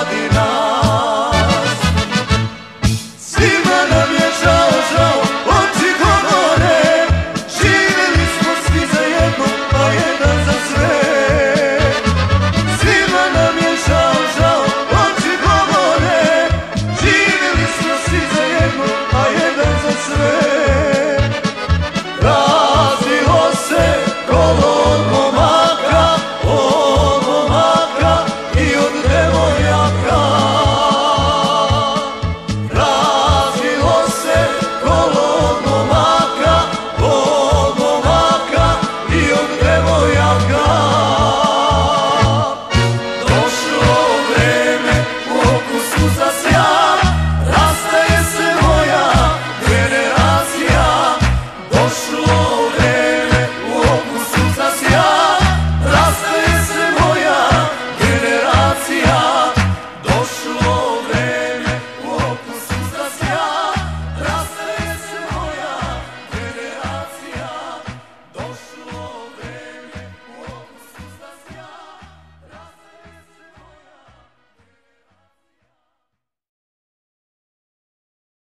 Adina